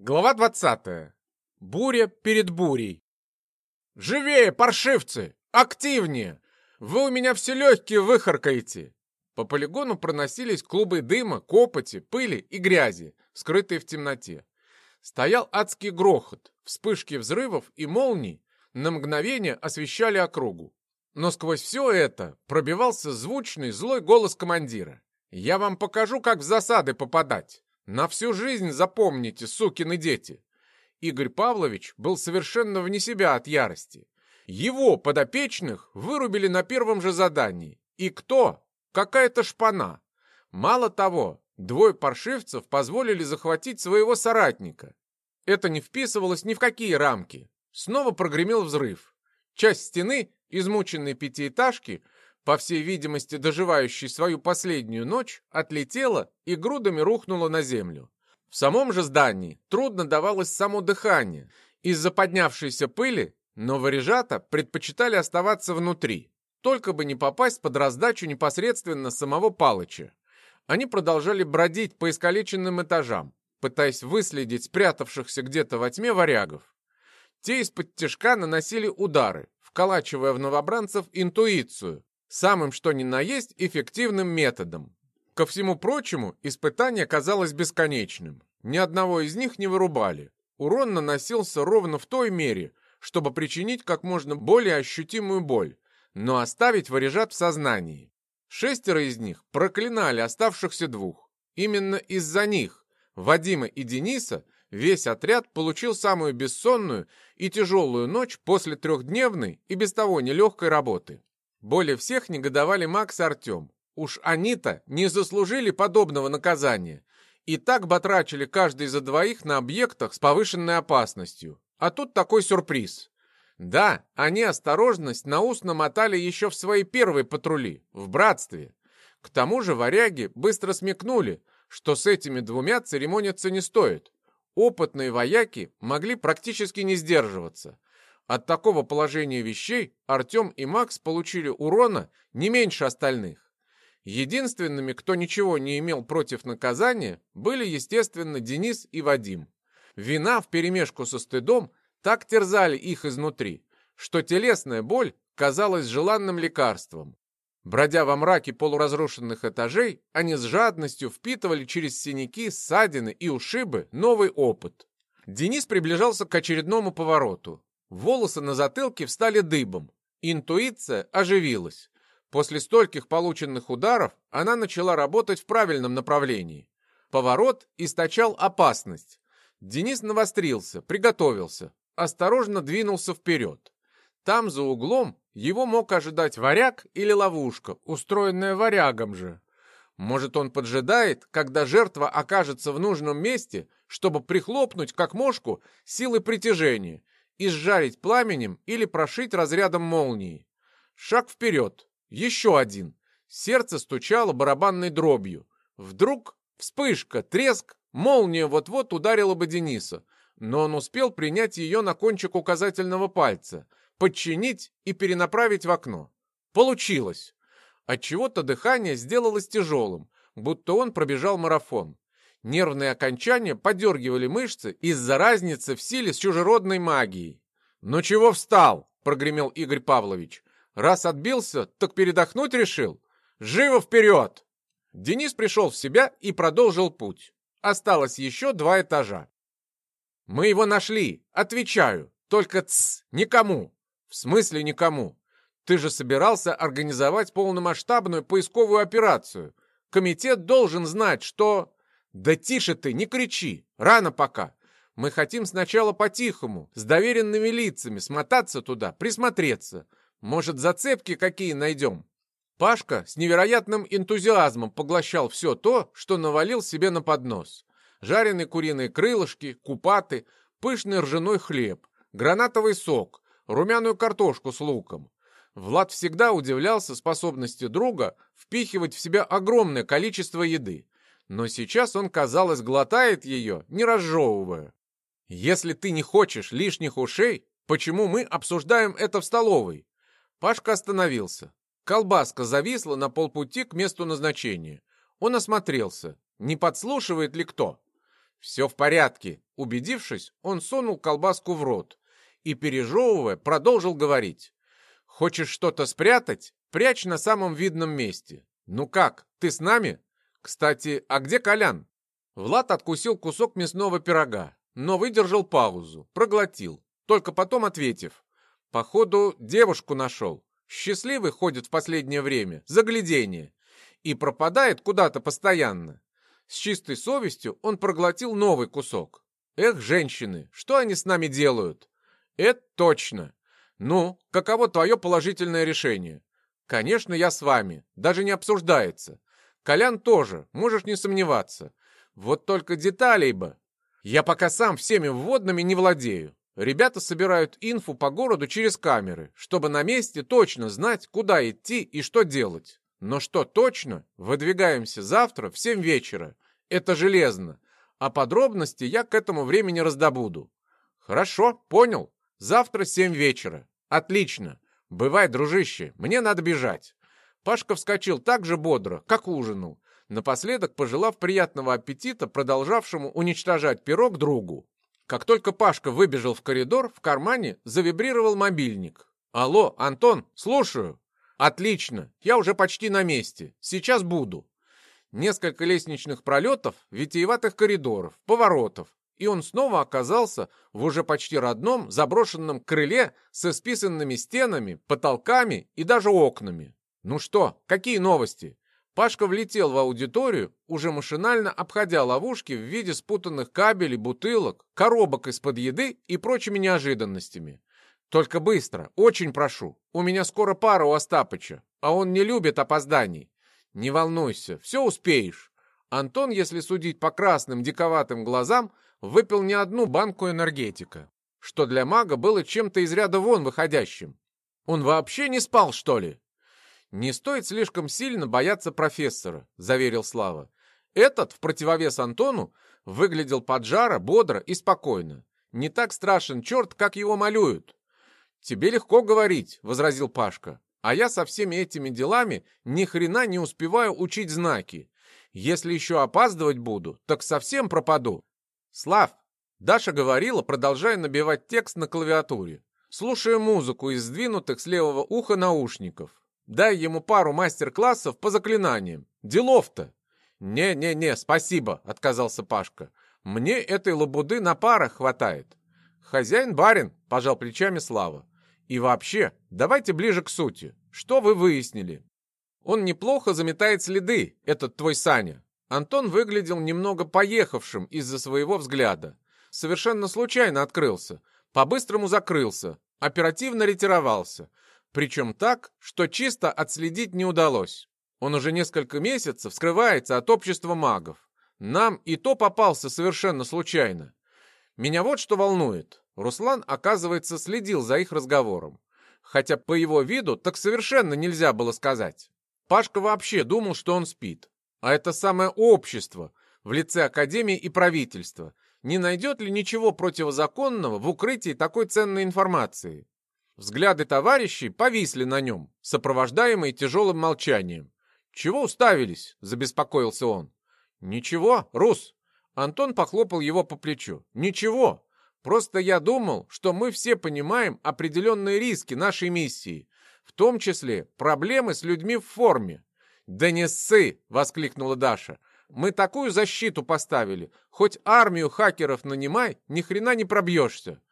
Глава 20. Буря перед бурей. «Живее, паршивцы! Активнее! Вы у меня все легкие выхаркаете!» По полигону проносились клубы дыма, копоти, пыли и грязи, скрытые в темноте. Стоял адский грохот, вспышки взрывов и молний на мгновение освещали округу. Но сквозь все это пробивался звучный злой голос командира. «Я вам покажу, как в засады попадать. На всю жизнь запомните, сукины дети. Игорь Павлович был совершенно вне себя от ярости. Его подопечных вырубили на первом же задании. И кто? Какая-то шпана. Мало того, двое паршивцев позволили захватить своего соратника. Это не вписывалось ни в какие рамки. Снова прогремел взрыв. Часть стены, измученной пятиэтажки, по всей видимости доживающий свою последнюю ночь, отлетела и грудами рухнула на землю. В самом же здании трудно давалось само дыхание. Из-за поднявшейся пыли новорежата предпочитали оставаться внутри, только бы не попасть под раздачу непосредственно самого Палыча. Они продолжали бродить по искалеченным этажам, пытаясь выследить спрятавшихся где-то во тьме варягов. Те из-под тяжка наносили удары, вколачивая в новобранцев интуицию, самым что ни на есть эффективным методом. Ко всему прочему, испытание казалось бесконечным. Ни одного из них не вырубали. Урон наносился ровно в той мере, чтобы причинить как можно более ощутимую боль, но оставить варежат в сознании. Шестеро из них проклинали оставшихся двух. Именно из-за них, Вадима и Дениса, весь отряд получил самую бессонную и тяжелую ночь после трехдневной и без того нелегкой работы. Более всех негодовали Макс и Артем. Уж они-то не заслужили подобного наказания. И так батрачили каждый за двоих на объектах с повышенной опасностью. А тут такой сюрприз. Да, они осторожность на ус намотали еще в свои первые патрули, в братстве. К тому же варяги быстро смекнули, что с этими двумя церемониться не стоит. Опытные вояки могли практически не сдерживаться. От такого положения вещей Артем и Макс получили урона не меньше остальных. Единственными, кто ничего не имел против наказания, были, естественно, Денис и Вадим. Вина вперемешку со стыдом так терзали их изнутри, что телесная боль казалась желанным лекарством. Бродя во мраке полуразрушенных этажей, они с жадностью впитывали через синяки, ссадины и ушибы новый опыт. Денис приближался к очередному повороту. Волосы на затылке встали дыбом. Интуиция оживилась. После стольких полученных ударов она начала работать в правильном направлении. Поворот источал опасность. Денис навострился, приготовился, осторожно двинулся вперед. Там, за углом, его мог ожидать варяг или ловушка, устроенная варягом же. Может, он поджидает, когда жертва окажется в нужном месте, чтобы прихлопнуть, как мошку, силы притяжения и сжарить пламенем или прошить разрядом молнии. Шаг вперед. Еще один. Сердце стучало барабанной дробью. Вдруг вспышка, треск, молния вот-вот ударила бы Дениса, но он успел принять ее на кончик указательного пальца, подчинить и перенаправить в окно. Получилось. Отчего-то дыхание сделалось тяжелым, будто он пробежал марафон. Нервные окончания подергивали мышцы из-за разницы в силе с чужеродной магией. «Ну чего встал?» — прогремел Игорь Павлович. «Раз отбился, так передохнуть решил? Живо вперед!» Денис пришел в себя и продолжил путь. Осталось еще два этажа. «Мы его нашли, отвечаю. Только тс, никому». «В смысле никому? Ты же собирался организовать полномасштабную поисковую операцию. Комитет должен знать, что...» «Да тише ты, не кричи! Рано пока! Мы хотим сначала по-тихому, с доверенными лицами, смотаться туда, присмотреться. Может, зацепки какие найдем?» Пашка с невероятным энтузиазмом поглощал все то, что навалил себе на поднос. Жареные куриные крылышки, купаты, пышный ржаной хлеб, гранатовый сок, румяную картошку с луком. Влад всегда удивлялся способности друга впихивать в себя огромное количество еды но сейчас он, казалось, глотает ее, не разжевывая. «Если ты не хочешь лишних ушей, почему мы обсуждаем это в столовой?» Пашка остановился. Колбаска зависла на полпути к месту назначения. Он осмотрелся. Не подслушивает ли кто? Все в порядке. Убедившись, он сунул колбаску в рот и, пережевывая, продолжил говорить. Хочешь что-то спрятать? Прячь на самом видном месте. Ну как, ты с нами? Кстати, а где Колян? Влад откусил кусок мясного пирога, но выдержал паузу, проглотил, только потом ответив. Походу, девушку нашел. Счастливый ходит в последнее время, заглядение. И пропадает куда-то постоянно. С чистой совестью он проглотил новый кусок. Эх, женщины, что они с нами делают? Это точно. Ну, каково твое положительное решение? Конечно, я с вами, даже не обсуждается. Колян тоже, можешь не сомневаться. Вот только деталей бы. Я пока сам всеми вводными не владею. Ребята собирают инфу по городу через камеры, чтобы на месте точно знать, куда идти и что делать. Но что точно, выдвигаемся завтра в 7 вечера. Это железно. А подробности я к этому времени раздобуду. Хорошо, понял. Завтра 7 вечера. Отлично. Бывай, дружище, мне надо бежать. Пашка вскочил так же бодро, как ужинал, напоследок пожелав приятного аппетита продолжавшему уничтожать пирог другу. Как только Пашка выбежал в коридор, в кармане завибрировал мобильник. «Алло, Антон, слушаю». «Отлично, я уже почти на месте. Сейчас буду». Несколько лестничных пролетов, витиеватых коридоров, поворотов, и он снова оказался в уже почти родном заброшенном крыле со списанными стенами, потолками и даже окнами. «Ну что, какие новости?» Пашка влетел в аудиторию, уже машинально обходя ловушки в виде спутанных кабелей, бутылок, коробок из-под еды и прочими неожиданностями. «Только быстро, очень прошу. У меня скоро пара у Остапыча, а он не любит опозданий. Не волнуйся, все успеешь». Антон, если судить по красным диковатым глазам, выпил не одну банку энергетика, что для мага было чем-то из ряда вон выходящим. Он вообще не спал, что ли? «Не стоит слишком сильно бояться профессора», — заверил Слава. Этот, в противовес Антону, выглядел поджаро, бодро и спокойно. Не так страшен черт, как его малюют. «Тебе легко говорить», — возразил Пашка. «А я со всеми этими делами ни хрена не успеваю учить знаки. Если еще опаздывать буду, так совсем пропаду». «Слав», — Даша говорила, продолжая набивать текст на клавиатуре, слушая музыку из сдвинутых с левого уха наушников. Дай ему пару мастер-классов по заклинаниям. Делов-то!» «Не-не-не, спасибо», — отказался Пашка. «Мне этой лабуды на парах хватает». «Хозяин-барин», — пожал плечами Слава. «И вообще, давайте ближе к сути. Что вы выяснили?» «Он неплохо заметает следы, этот твой Саня». Антон выглядел немного поехавшим из-за своего взгляда. Совершенно случайно открылся, по-быстрому закрылся, оперативно ретировался — причем так, что чисто отследить не удалось. Он уже несколько месяцев скрывается от общества магов. Нам и то попался совершенно случайно. Меня вот что волнует. Руслан, оказывается, следил за их разговором. Хотя по его виду так совершенно нельзя было сказать. Пашка вообще думал, что он спит. А это самое общество в лице Академии и правительства не найдет ли ничего противозаконного в укрытии такой ценной информации? Взгляды товарищей повисли на нем, сопровождаемые тяжелым молчанием. «Чего уставились?» — забеспокоился он. «Ничего, Рус!» Антон похлопал его по плечу. «Ничего! Просто я думал, что мы все понимаем определенные риски нашей миссии, в том числе проблемы с людьми в форме». «Да не ссы!» — воскликнула Даша. «Мы такую защиту поставили. Хоть армию хакеров нанимай, ни хрена не пробьешься».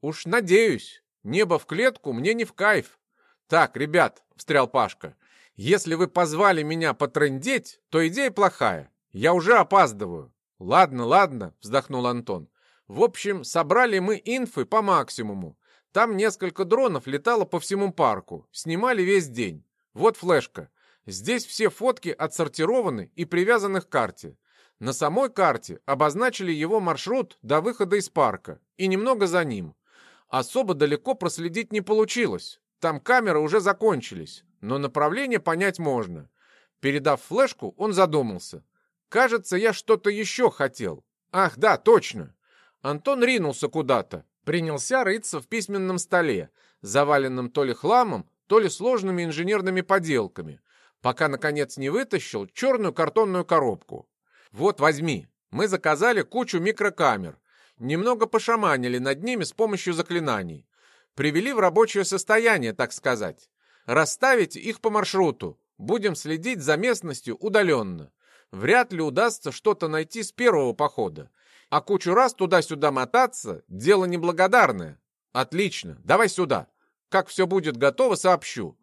«Уж надеюсь». Небо в клетку мне не в кайф. Так, ребят, встрял Пашка, если вы позвали меня потрындеть, то идея плохая. Я уже опаздываю. Ладно, ладно, вздохнул Антон. В общем, собрали мы инфы по максимуму. Там несколько дронов летало по всему парку. Снимали весь день. Вот флешка. Здесь все фотки отсортированы и привязаны к карте. На самой карте обозначили его маршрут до выхода из парка и немного за ним. Особо далеко проследить не получилось. Там камеры уже закончились, но направление понять можно. Передав флешку, он задумался. «Кажется, я что-то еще хотел. Ах, да, точно!» Антон ринулся куда-то, принялся рыться в письменном столе, заваленном то ли хламом, то ли сложными инженерными поделками, пока, наконец, не вытащил черную картонную коробку. «Вот, возьми. Мы заказали кучу микрокамер, немного пошаманили над ними с помощью заклинаний. Привели в рабочее состояние, так сказать. Расставить их по маршруту. Будем следить за местностью удаленно. Вряд ли удастся что-то найти с первого похода. А кучу раз туда-сюда мотаться — дело неблагодарное. Отлично, давай сюда. Как все будет готово, сообщу.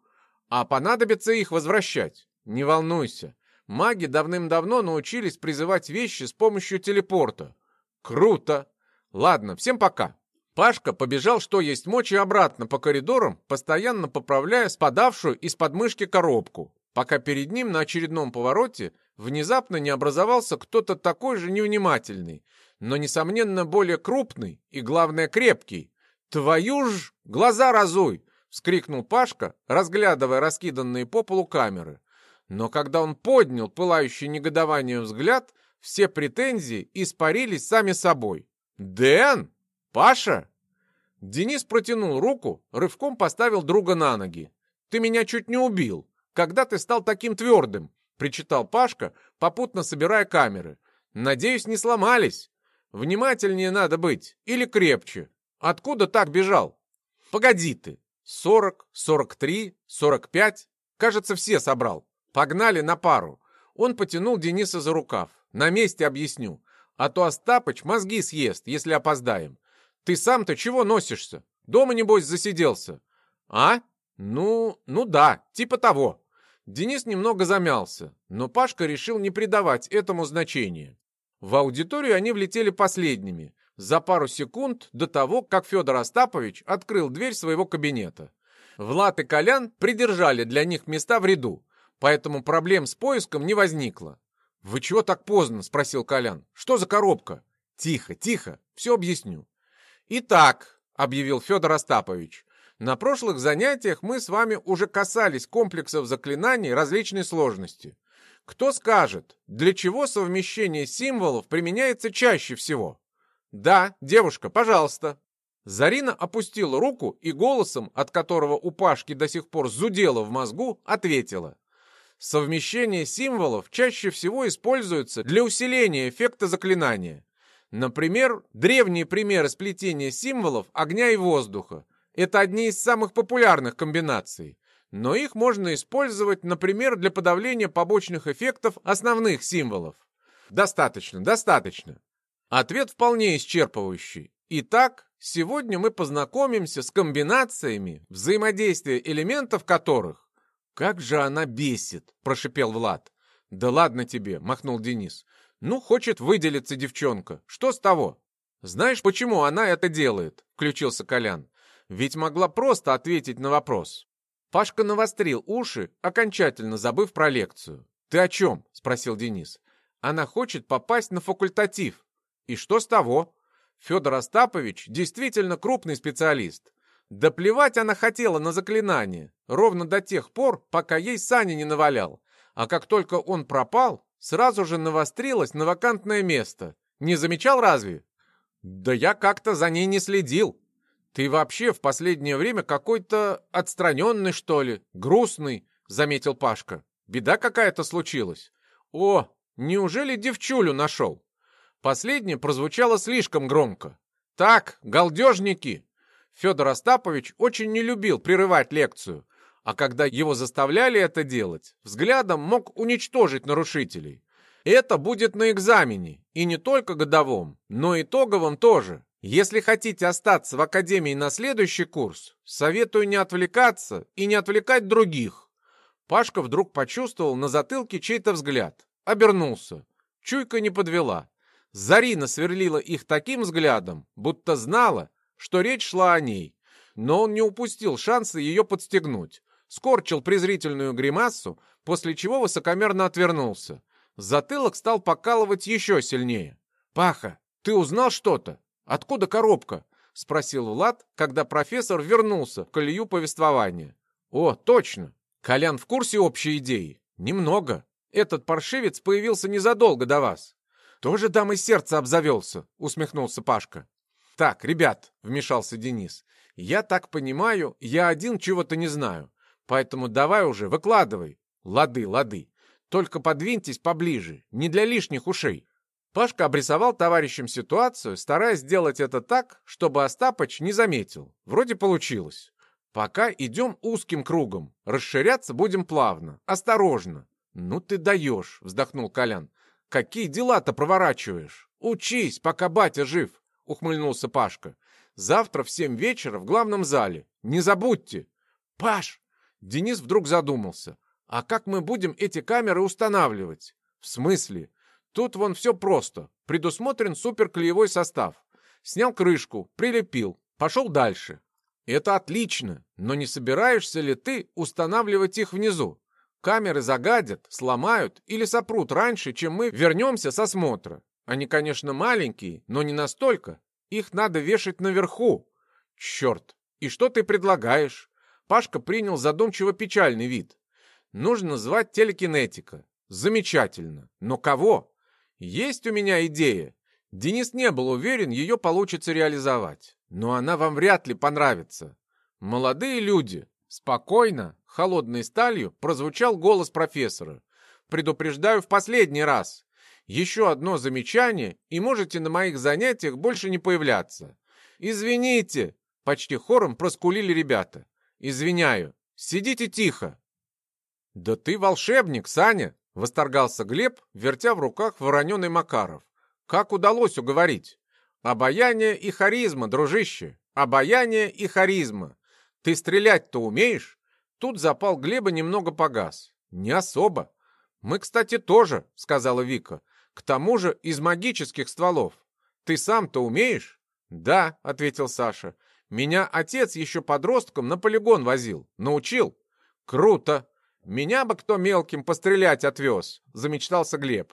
А понадобится их возвращать. Не волнуйся. Маги давным-давно научились призывать вещи с помощью телепорта. Круто! Ладно, всем пока. Пашка побежал, что есть мочи, обратно по коридорам, постоянно поправляя спадавшую из подмышки коробку, пока перед ним на очередном повороте внезапно не образовался кто-то такой же невнимательный, но, несомненно, более крупный и, главное, крепкий. «Твою ж! Глаза разуй!» — вскрикнул Пашка, разглядывая раскиданные по полу камеры. Но когда он поднял пылающий негодованием взгляд, все претензии испарились сами собой. «Дэн? Паша?» Денис протянул руку, рывком поставил друга на ноги. «Ты меня чуть не убил. Когда ты стал таким твердым?» — причитал Пашка, попутно собирая камеры. «Надеюсь, не сломались. Внимательнее надо быть. Или крепче. Откуда так бежал?» «Погоди ты. Сорок, сорок три, сорок пять. Кажется, все собрал. Погнали на пару. Он потянул Дениса за рукав. На месте объясню. А то Остапыч мозги съест, если опоздаем. Ты сам-то чего носишься? Дома, небось, засиделся. А? Ну, ну да, типа того. Денис немного замялся, но Пашка решил не придавать этому значения. В аудиторию они влетели последними, за пару секунд до того, как Федор Остапович открыл дверь своего кабинета. Влад и Колян придержали для них места в ряду, поэтому проблем с поиском не возникло. «Вы чего так поздно?» — спросил Колян. «Что за коробка?» «Тихо, тихо, все объясню». «Итак», — объявил Федор Остапович, «на прошлых занятиях мы с вами уже касались комплексов заклинаний различной сложности. Кто скажет, для чего совмещение символов применяется чаще всего?» «Да, девушка, пожалуйста». Зарина опустила руку и голосом, от которого у Пашки до сих пор зудело в мозгу, ответила. Совмещение символов чаще всего используется для усиления эффекта заклинания. Например, древние примеры сплетения символов огня и воздуха. Это одни из самых популярных комбинаций. Но их можно использовать, например, для подавления побочных эффектов основных символов. Достаточно, достаточно. Ответ вполне исчерпывающий. Итак, сегодня мы познакомимся с комбинациями, взаимодействия элементов которых «Как же она бесит!» — прошипел Влад. «Да ладно тебе!» — махнул Денис. «Ну, хочет выделиться девчонка. Что с того?» «Знаешь, почему она это делает?» — включился Колян. «Ведь могла просто ответить на вопрос». Пашка навострил уши, окончательно забыв про лекцию. «Ты о чем?» — спросил Денис. «Она хочет попасть на факультатив». «И что с того?» Федор Остапович действительно крупный специалист. Да плевать она хотела на заклинание, ровно до тех пор, пока ей Саня не навалял. А как только он пропал, сразу же навострилось на вакантное место. Не замечал разве? Да я как-то за ней не следил. Ты вообще в последнее время какой-то отстраненный, что ли, грустный, заметил Пашка. Беда какая-то случилась. О, неужели девчулю нашел? Последнее прозвучало слишком громко. Так, галдежники, Федор Остапович очень не любил прерывать лекцию, а когда его заставляли это делать, взглядом мог уничтожить нарушителей. Это будет на экзамене, и не только годовом, но итоговом тоже. Если хотите остаться в академии на следующий курс, советую не отвлекаться и не отвлекать других. Пашка вдруг почувствовал на затылке чей-то взгляд. Обернулся. Чуйка не подвела. Зарина сверлила их таким взглядом, будто знала, что речь шла о ней. Но он не упустил шанса ее подстегнуть. Скорчил презрительную гримасу, после чего высокомерно отвернулся. Затылок стал покалывать еще сильнее. «Паха, ты узнал что-то? Откуда коробка?» — спросил Влад, когда профессор вернулся в колею повествования. «О, точно! Колян в курсе общей идеи? Немного. Этот паршивец появился незадолго до вас». «Тоже дамой сердца обзавелся», — усмехнулся Пашка. «Так, ребят», — вмешался Денис, — «я так понимаю, я один чего-то не знаю, поэтому давай уже, выкладывай». «Лады, лады. Только подвиньтесь поближе, не для лишних ушей». Пашка обрисовал товарищам ситуацию, стараясь сделать это так, чтобы Остапыч не заметил. Вроде получилось. Пока идем узким кругом. Расширяться будем плавно, осторожно. Ну ты даешь, вздохнул Колян. Какие дела-то проворачиваешь? Учись, пока батя жив, ухмыльнулся Пашка. Завтра в семь вечера в главном зале. Не забудьте. Паш! Денис вдруг задумался. А как мы будем эти камеры устанавливать? В смысле? Тут вон все просто. Предусмотрен суперклеевой состав. Снял крышку, прилепил, пошел дальше. Это отлично, но не собираешься ли ты устанавливать их внизу? Камеры загадят, сломают или сопрут раньше, чем мы вернемся с осмотра. Они, конечно, маленькие, но не настолько. Их надо вешать наверху. Черт, и что ты предлагаешь? Пашка принял задумчиво печальный вид. Нужно звать телекинетика. Замечательно. Но кого? Есть у меня идея. Денис не был уверен, ее получится реализовать. Но она вам вряд ли понравится. Молодые люди. Спокойно, холодной сталью прозвучал голос профессора. Предупреждаю в последний раз. Еще одно замечание, и можете на моих занятиях больше не появляться. Извините, почти хором проскулили ребята. Извиняю. Сидите тихо. Да ты волшебник, Саня, Восторгался Глеб, вертя в руках вороненый Макаров. Как удалось уговорить? Обаяние и харизма, дружище. Обаяние и харизма. Ты стрелять-то умеешь? Тут запал Глеба немного погас. Не особо. Мы, кстати, тоже, сказала Вика. К тому же из магических стволов. Ты сам-то умеешь? Да, ответил Саша. Меня отец еще подростком на полигон возил. Научил. Круто. «Меня бы кто мелким пострелять отвез», — замечтался Глеб.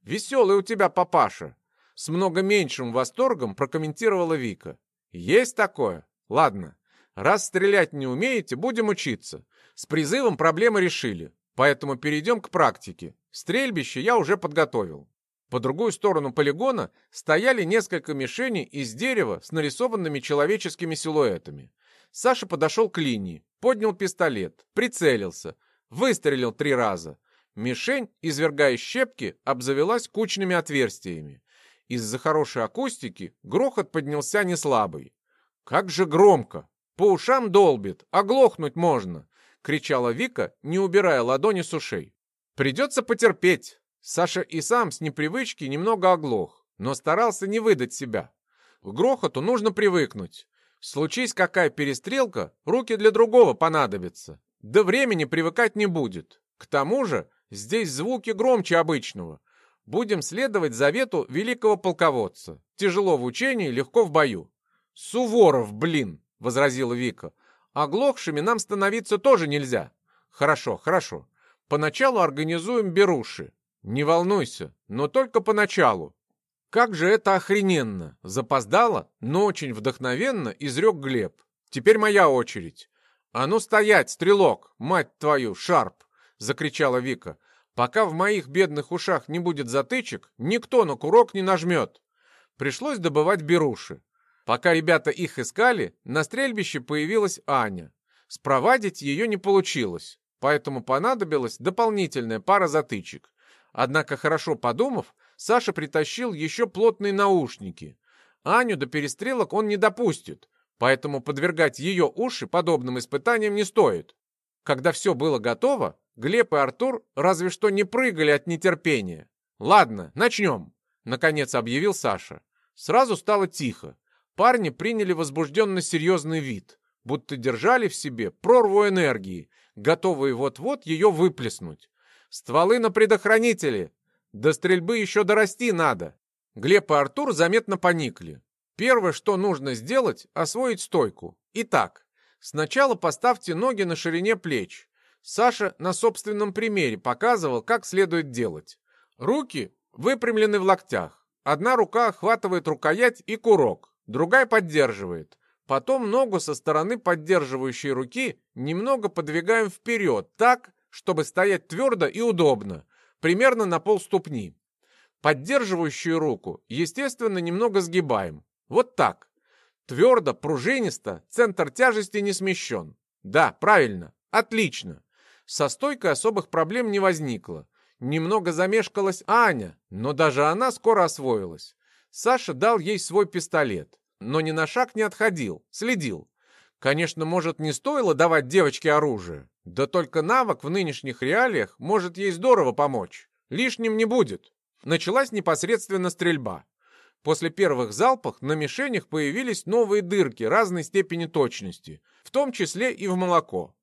«Веселый у тебя папаша», — с много меньшим восторгом прокомментировала Вика. «Есть такое? Ладно. Раз стрелять не умеете, будем учиться. С призывом проблемы решили, поэтому перейдем к практике. Стрельбище я уже подготовил». По другую сторону полигона стояли несколько мишеней из дерева с нарисованными человеческими силуэтами. Саша подошел к линии, поднял пистолет, прицелился — Выстрелил три раза. Мишень, извергая щепки, обзавелась кучными отверстиями. Из-за хорошей акустики грохот поднялся неслабый. «Как же громко! По ушам долбит, оглохнуть можно!» — кричала Вика, не убирая ладони с ушей. «Придется потерпеть!» Саша и сам с непривычки немного оглох, но старался не выдать себя. К грохоту нужно привыкнуть. Случись какая перестрелка, руки для другого понадобятся. Да времени привыкать не будет. К тому же здесь звуки громче обычного. Будем следовать завету великого полководца. Тяжело в учении, легко в бою. Суворов, блин, возразила Вика. Оглохшими нам становиться тоже нельзя. Хорошо, хорошо. Поначалу организуем беруши. Не волнуйся, но только поначалу. Как же это охрененно! Запоздало, но очень вдохновенно изрек Глеб. Теперь моя очередь. «А ну стоять, стрелок! Мать твою, Шарп!» — закричала Вика. «Пока в моих бедных ушах не будет затычек, никто на курок не нажмет!» Пришлось добывать беруши. Пока ребята их искали, на стрельбище появилась Аня. Спровадить ее не получилось, поэтому понадобилась дополнительная пара затычек. Однако, хорошо подумав, Саша притащил еще плотные наушники. Аню до перестрелок он не допустит, поэтому подвергать ее уши подобным испытаниям не стоит. Когда все было готово, Глеб и Артур разве что не прыгали от нетерпения. «Ладно, начнем», — наконец объявил Саша. Сразу стало тихо. Парни приняли возбужденно серьезный вид, будто держали в себе прорву энергии, готовые вот-вот ее выплеснуть. «Стволы на предохранители! До стрельбы еще дорасти надо!» Глеб и Артур заметно поникли. Первое, что нужно сделать, освоить стойку. Итак, сначала поставьте ноги на ширине плеч. Саша на собственном примере показывал, как следует делать. Руки выпрямлены в локтях. Одна рука охватывает рукоять и курок, другая поддерживает. Потом ногу со стороны поддерживающей руки немного подвигаем вперед, так, чтобы стоять твердо и удобно, примерно на полступни. Поддерживающую руку, естественно, немного сгибаем. Вот так. Твердо, пружинисто, центр тяжести не смещен. Да, правильно, отлично. Со стойкой особых проблем не возникло. Немного замешкалась Аня, но даже она скоро освоилась. Саша дал ей свой пистолет, но ни на шаг не отходил, следил. Конечно, может, не стоило давать девочке оружие, да только навык в нынешних реалиях может ей здорово помочь. Лишним не будет. Началась непосредственно стрельба. После первых залпов на мишенях появились новые дырки разной степени точности, в том числе и в молоко.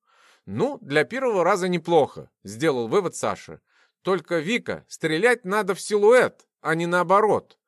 «Ну, для первого раза неплохо», — сделал вывод Саша. «Только, Вика, стрелять надо в силуэт, а не наоборот».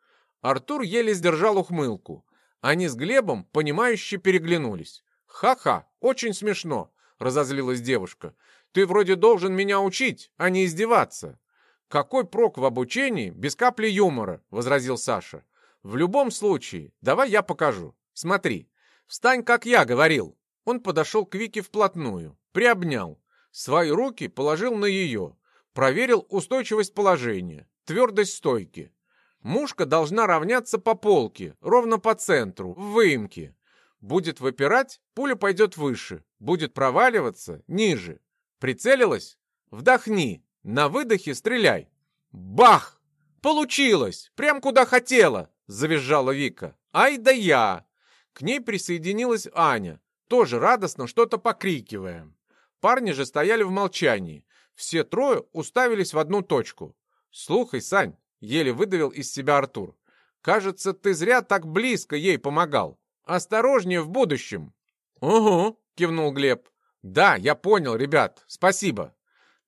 Артур еле сдержал ухмылку. Они с Глебом, понимающе переглянулись. «Ха-ха, очень смешно», — разозлилась девушка. «Ты вроде должен меня учить, а не издеваться». «Какой прок в обучении без капли юмора?» — возразил Саша. В любом случае, давай я покажу. Смотри, встань, как я говорил. Он подошел к Вике вплотную, приобнял. Свои руки положил на ее. Проверил устойчивость положения, твердость стойки. Мушка должна равняться по полке, ровно по центру, в выемке. Будет выпирать, пуля пойдет выше. Будет проваливаться, ниже. Прицелилась? Вдохни. На выдохе стреляй. Бах! Получилось! Прям куда хотела! завизжала Вика. «Ай да я!» К ней присоединилась Аня, тоже радостно что-то покрикивая. Парни же стояли в молчании. Все трое уставились в одну точку. «Слухай, Сань», — еле выдавил из себя Артур, «кажется, ты зря так близко ей помогал. Осторожнее в будущем». «Угу», — кивнул Глеб. «Да, я понял, ребят, спасибо».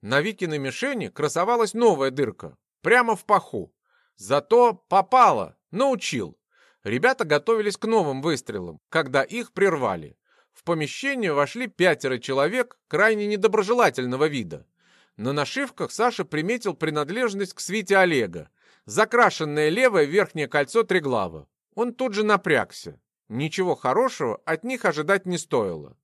На Викиной мишени красовалась новая дырка, прямо в паху. Зато попало, Научил. Ребята готовились к новым выстрелам, когда их прервали. В помещение вошли пятеро человек крайне недоброжелательного вида. На нашивках Саша приметил принадлежность к свите Олега. Закрашенное левое верхнее кольцо Треглава. Он тут же напрягся. Ничего хорошего от них ожидать не стоило.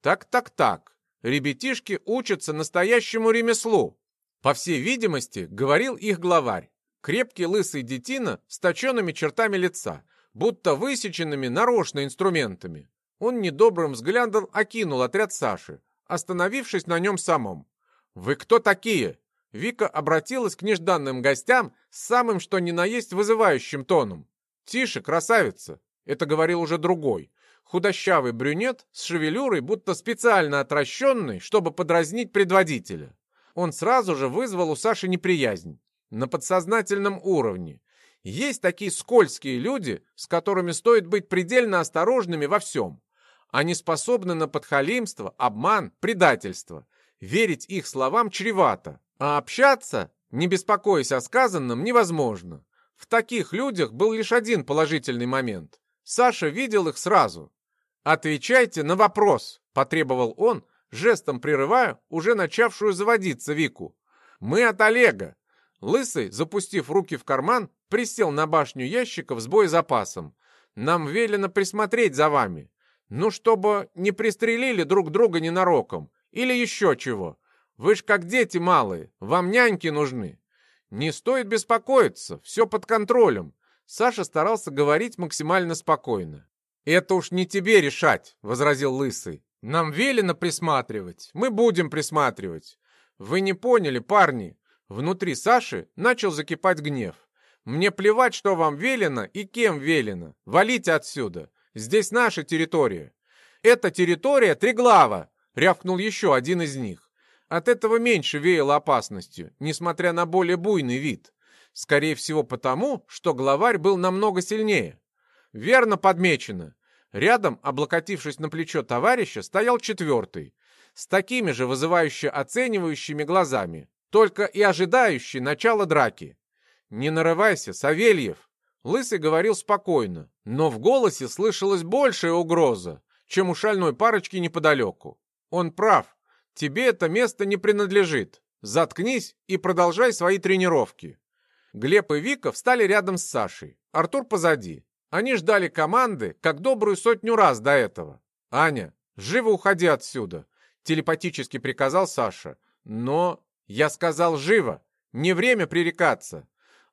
Так-так-так, ребятишки учатся настоящему ремеслу. По всей видимости, говорил их главарь. Крепкий лысый детина с точенными чертами лица, будто высеченными нарочно инструментами. Он недобрым взглядом окинул отряд Саши, остановившись на нем самом. «Вы кто такие?» Вика обратилась к нежданным гостям с самым что ни на есть вызывающим тоном. «Тише, красавица!» Это говорил уже другой. Худощавый брюнет с шевелюрой, будто специально отращенный, чтобы подразнить предводителя. Он сразу же вызвал у Саши неприязнь на подсознательном уровне. Есть такие скользкие люди, с которыми стоит быть предельно осторожными во всем. Они способны на подхалимство, обман, предательство. Верить их словам чревато, а общаться, не беспокоясь о сказанном, невозможно. В таких людях был лишь один положительный момент. Саша видел их сразу. «Отвечайте на вопрос», — потребовал он, жестом прерывая уже начавшую заводиться Вику. «Мы от Олега. Лысый, запустив руки в карман, присел на башню ящиков с боезапасом. «Нам велено присмотреть за вами. Ну, чтобы не пристрелили друг друга ненароком. Или еще чего. Вы ж как дети малые, вам няньки нужны. Не стоит беспокоиться, все под контролем». Саша старался говорить максимально спокойно. «Это уж не тебе решать», — возразил Лысый. «Нам велено присматривать. Мы будем присматривать. Вы не поняли, парни. Внутри Саши начал закипать гнев. «Мне плевать, что вам велено и кем велено. Валите отсюда. Здесь наша территория». «Это территория Триглава!» — рявкнул еще один из них. От этого меньше веяло опасностью, несмотря на более буйный вид. Скорее всего потому, что главарь был намного сильнее. Верно подмечено. Рядом, облокотившись на плечо товарища, стоял четвертый, с такими же вызывающе оценивающими глазами только и ожидающий начала драки. «Не нарывайся, Савельев!» Лысый говорил спокойно, но в голосе слышалась большая угроза, чем у шальной парочки неподалеку. «Он прав. Тебе это место не принадлежит. Заткнись и продолжай свои тренировки». Глеб и Вика встали рядом с Сашей, Артур позади. Они ждали команды, как добрую сотню раз до этого. «Аня, живо уходи отсюда!» — телепатически приказал Саша. Но «Я сказал живо! Не время пререкаться!»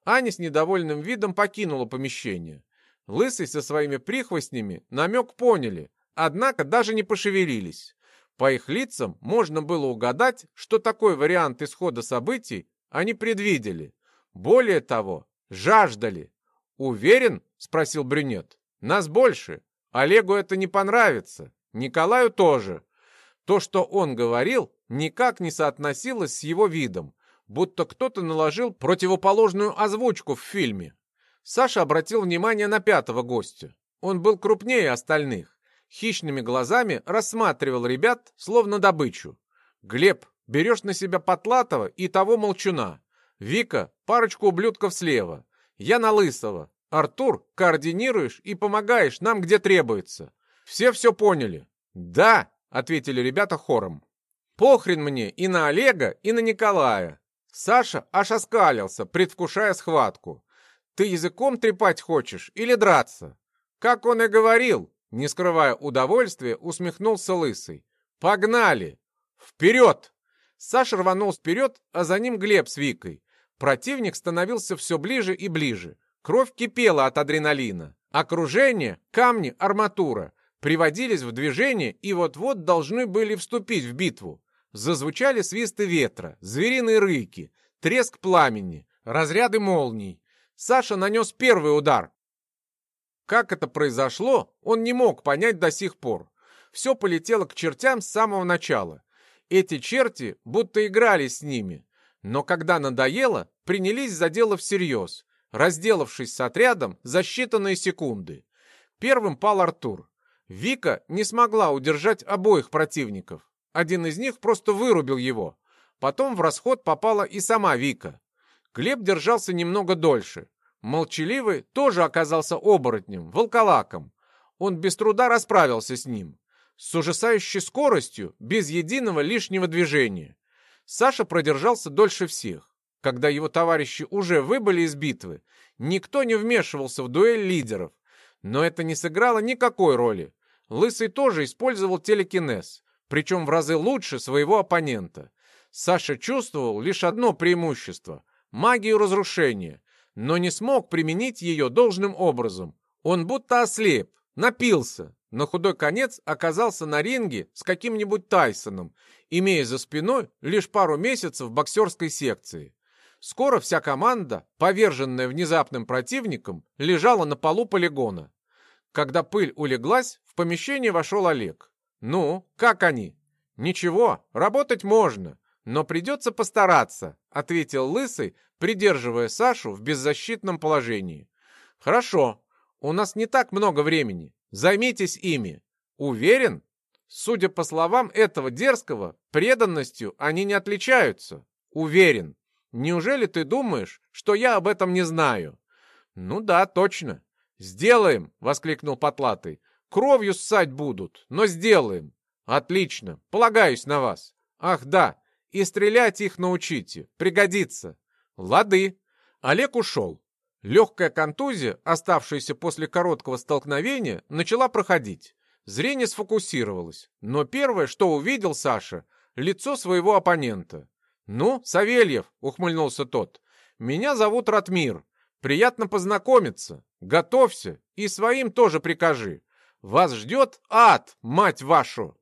Аня с недовольным видом покинула помещение. Лысый со своими прихвостнями намек поняли, однако даже не пошевелились. По их лицам можно было угадать, что такой вариант исхода событий они предвидели. Более того, жаждали. «Уверен?» — спросил брюнет. «Нас больше. Олегу это не понравится. Николаю тоже». То, что он говорил, никак не соотносилось с его видом, будто кто-то наложил противоположную озвучку в фильме. Саша обратил внимание на пятого гостя. Он был крупнее остальных. Хищными глазами рассматривал ребят, словно добычу. «Глеб, берешь на себя Потлатова и того молчуна. Вика, парочку ублюдков слева. Я на Лысого. Артур, координируешь и помогаешь нам, где требуется. Все все поняли?» «Да», — ответили ребята хором. «Похрен мне и на Олега, и на Николая». Саша аж оскалился, предвкушая схватку. «Ты языком трепать хочешь или драться?» «Как он и говорил», — не скрывая удовольствия, усмехнулся Лысый. «Погнали! Вперед!» Саша рванул вперед, а за ним Глеб с Викой. Противник становился все ближе и ближе. Кровь кипела от адреналина. Окружение, камни, арматура приводились в движение и вот-вот должны были вступить в битву. Зазвучали свисты ветра, звериные рыки, треск пламени, разряды молний. Саша нанес первый удар. Как это произошло, он не мог понять до сих пор. Все полетело к чертям с самого начала. Эти черти будто играли с ними. Но когда надоело, принялись за дело всерьез, разделавшись с отрядом за считанные секунды. Первым пал Артур. Вика не смогла удержать обоих противников. Один из них просто вырубил его. Потом в расход попала и сама Вика. Глеб держался немного дольше. Молчаливый тоже оказался оборотнем, волколаком. Он без труда расправился с ним. С ужасающей скоростью, без единого лишнего движения. Саша продержался дольше всех. Когда его товарищи уже выбыли из битвы, никто не вмешивался в дуэль лидеров. Но это не сыграло никакой роли. Лысый тоже использовал телекинез, причем в разы лучше своего оппонента. Саша чувствовал лишь одно преимущество — магию разрушения, но не смог применить ее должным образом. Он будто ослеп, напился, на худой конец оказался на ринге с каким-нибудь Тайсоном, имея за спиной лишь пару месяцев боксерской секции. Скоро вся команда, поверженная внезапным противником, лежала на полу полигона. Когда пыль улеглась, в помещение вошел Олег. «Ну, как они?» «Ничего, работать можно, но придется постараться», — ответил Лысый, придерживая Сашу в беззащитном положении. «Хорошо, у нас не так много времени. Займитесь ими. Уверен? Судя по словам этого дерзкого, преданностью они не отличаются. Уверен. Неужели ты думаешь, что я об этом не знаю? Ну да, точно. Сделаем, воскликнул Потлатый. Кровью ссать будут, но сделаем. Отлично, полагаюсь на вас. Ах да, и стрелять их научите, пригодится. Лады. Олег ушел. Легкая контузия, оставшаяся после короткого столкновения, начала проходить. Зрение сфокусировалось, но первое, что увидел Саша, лицо своего оппонента. «Ну, Савельев», — ухмыльнулся тот, — «меня зовут Ратмир. Приятно познакомиться. Готовься и своим тоже прикажи. Вас ждет ад, мать вашу!»